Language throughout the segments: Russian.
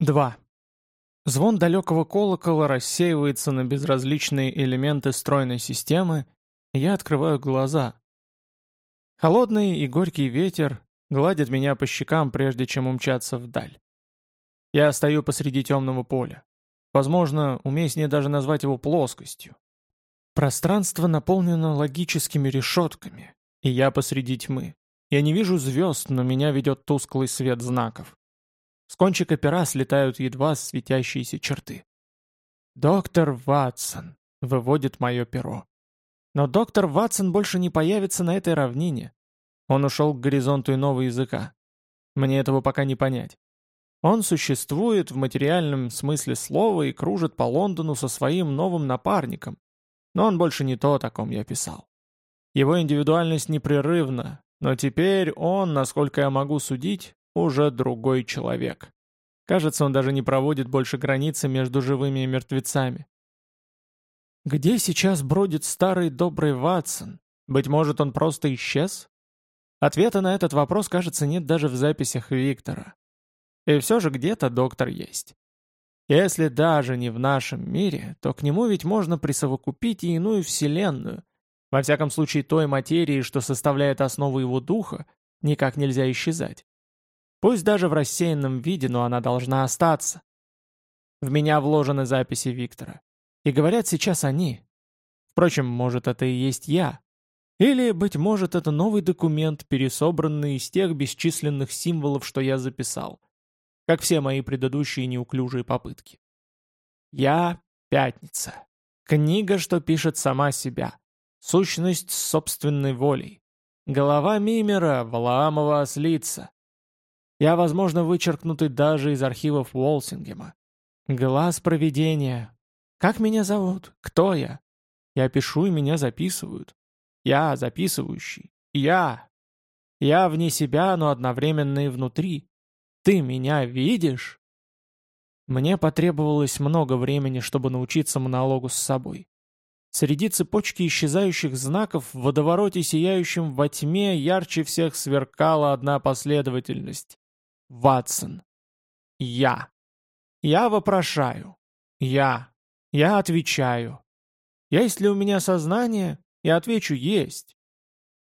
2. Звон далекого колокола рассеивается на безразличные элементы стройной системы, и я открываю глаза. Холодный и горький ветер гладит меня по щекам, прежде чем умчаться вдаль. Я стою посреди темного поля. Возможно, уместнее даже назвать его плоскостью. Пространство наполнено логическими решетками, и я посреди тьмы. Я не вижу звезд, но меня ведет тусклый свет знаков. С кончика пера слетают едва светящиеся черты. «Доктор Ватсон», — выводит мое перо. Но доктор Ватсон больше не появится на этой равнине. Он ушел к горизонту иного языка. Мне этого пока не понять. Он существует в материальном смысле слова и кружит по Лондону со своим новым напарником. Но он больше не то, о ком я писал. Его индивидуальность непрерывна, но теперь он, насколько я могу судить, уже другой человек. Кажется, он даже не проводит больше границы между живыми и мертвецами. Где сейчас бродит старый добрый Ватсон? Быть может, он просто исчез? Ответа на этот вопрос, кажется, нет даже в записях Виктора. И все же где-то доктор есть. Если даже не в нашем мире, то к нему ведь можно присовокупить и иную вселенную. Во всяком случае, той материи, что составляет основу его духа, никак нельзя исчезать. Пусть даже в рассеянном виде, но она должна остаться. В меня вложены записи Виктора. И говорят сейчас они. Впрочем, может, это и есть я. Или, быть может, это новый документ, пересобранный из тех бесчисленных символов, что я записал. Как все мои предыдущие неуклюжие попытки. Я — Пятница. Книга, что пишет сама себя. Сущность с собственной волей. Голова Мимера, Валаамова ослица. Я, возможно, вычеркнутый даже из архивов Уолсингема. Глаз провидения. Как меня зовут? Кто я? Я пишу, и меня записывают. Я записывающий. Я. Я вне себя, но одновременно и внутри. Ты меня видишь? Мне потребовалось много времени, чтобы научиться монологу с собой. Среди цепочки исчезающих знаков в водовороте, сияющем во тьме, ярче всех сверкала одна последовательность. Ватсон. Я. Я вопрошаю. Я. Я отвечаю. Есть ли у меня сознание? Я отвечу «есть».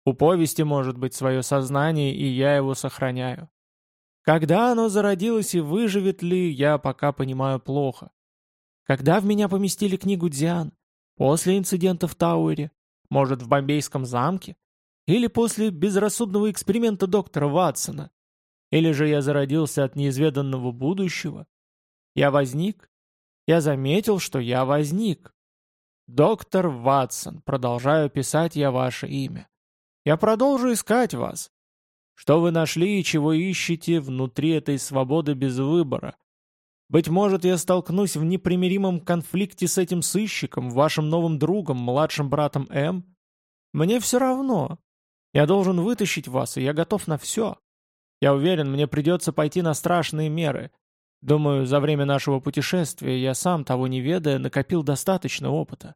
У повести может быть свое сознание, и я его сохраняю. Когда оно зародилось и выживет ли, я пока понимаю плохо. Когда в меня поместили книгу Диан? После инцидента в Тауэре? Может, в Бомбейском замке? Или после безрассудного эксперимента доктора Ватсона? Или же я зародился от неизведанного будущего? Я возник? Я заметил, что я возник. Доктор Ватсон, продолжаю писать я ваше имя. Я продолжу искать вас. Что вы нашли и чего ищете внутри этой свободы без выбора? Быть может, я столкнусь в непримиримом конфликте с этим сыщиком, вашим новым другом, младшим братом М? Мне все равно. Я должен вытащить вас, и я готов на все. Я уверен, мне придется пойти на страшные меры. Думаю, за время нашего путешествия я сам, того не ведая, накопил достаточно опыта.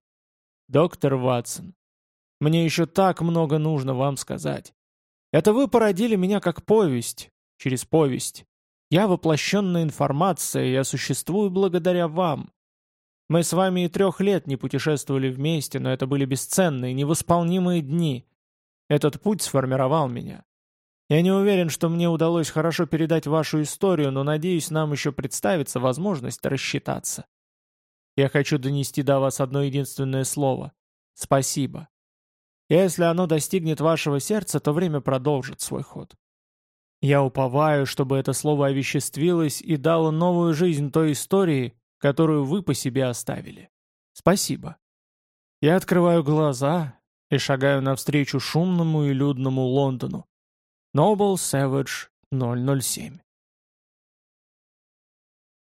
Доктор Ватсон, мне еще так много нужно вам сказать. Это вы породили меня как повесть, через повесть. Я воплощенная информация, я существую благодаря вам. Мы с вами и трех лет не путешествовали вместе, но это были бесценные, невосполнимые дни. Этот путь сформировал меня. Я не уверен, что мне удалось хорошо передать вашу историю, но надеюсь, нам еще представится возможность рассчитаться. Я хочу донести до вас одно единственное слово. Спасибо. Если оно достигнет вашего сердца, то время продолжит свой ход. Я уповаю, чтобы это слово овеществилось и дало новую жизнь той истории, которую вы по себе оставили. Спасибо. Я открываю глаза и шагаю навстречу шумному и людному Лондону. Noble Savage 007